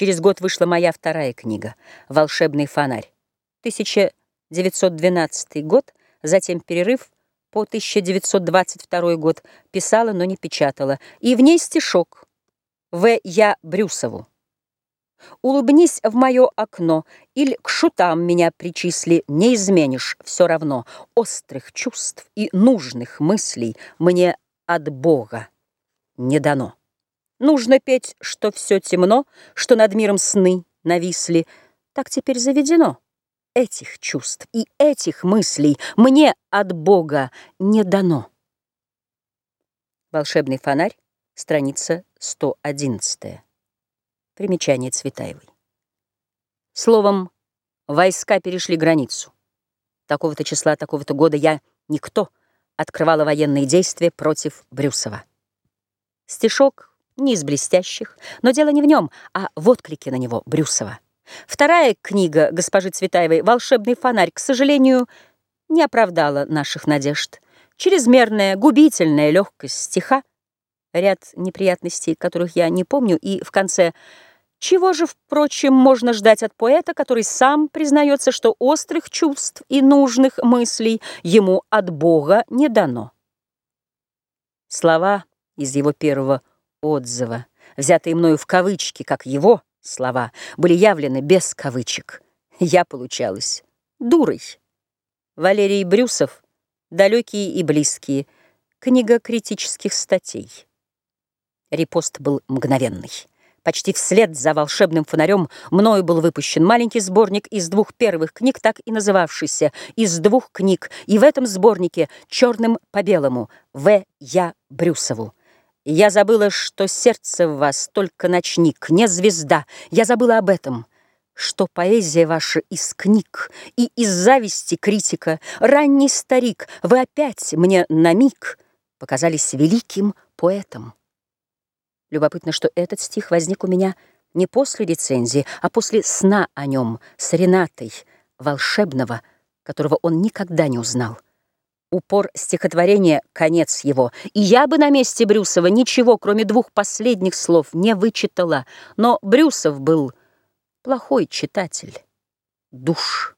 Через год вышла моя вторая книга «Волшебный фонарь». 1912 год, затем перерыв по 1922 год. Писала, но не печатала. И в ней стишок В. Я. Брюсову. Улыбнись в мое окно, или к шутам меня причисли, не изменишь все равно. Острых чувств и нужных мыслей мне от Бога не дано. Нужно петь, что все темно, что над миром сны нависли. Так теперь заведено. Этих чувств и этих мыслей мне от Бога не дано. Волшебный фонарь, страница 111. Примечание Цветаевой. Словом, войска перешли границу. Такого-то числа, такого-то года я, никто, открывала военные действия против Брюсова. Стишок не из блестящих, но дело не в нем, а в отклике на него Брюсова. Вторая книга госпожи Цветаевой «Волшебный фонарь», к сожалению, не оправдала наших надежд. Чрезмерная, губительная легкость стиха, ряд неприятностей, которых я не помню, и в конце чего же, впрочем, можно ждать от поэта, который сам признается, что острых чувств и нужных мыслей ему от Бога не дано? Слова из его первого отзыва, взятые мною в кавычки, как его слова, были явлены без кавычек. Я получалась дурой. Валерий Брюсов «Далекие и близкие», книга критических статей. Репост был мгновенный. Почти вслед за волшебным фонарем мною был выпущен маленький сборник из двух первых книг, так и называвшийся «Из двух книг», и в этом сборнике черным по белому «В. Я. Брюсову». Я забыла, что сердце в вас только ночник, не звезда. Я забыла об этом, что поэзия ваша из книг и из зависти критика. Ранний старик, вы опять мне на миг показались великим поэтом. Любопытно, что этот стих возник у меня не после рецензии, а после сна о нем с Ренатой, волшебного, которого он никогда не узнал. Упор стихотворения — конец его. И я бы на месте Брюсова ничего, кроме двух последних слов, не вычитала. Но Брюсов был плохой читатель. Душ.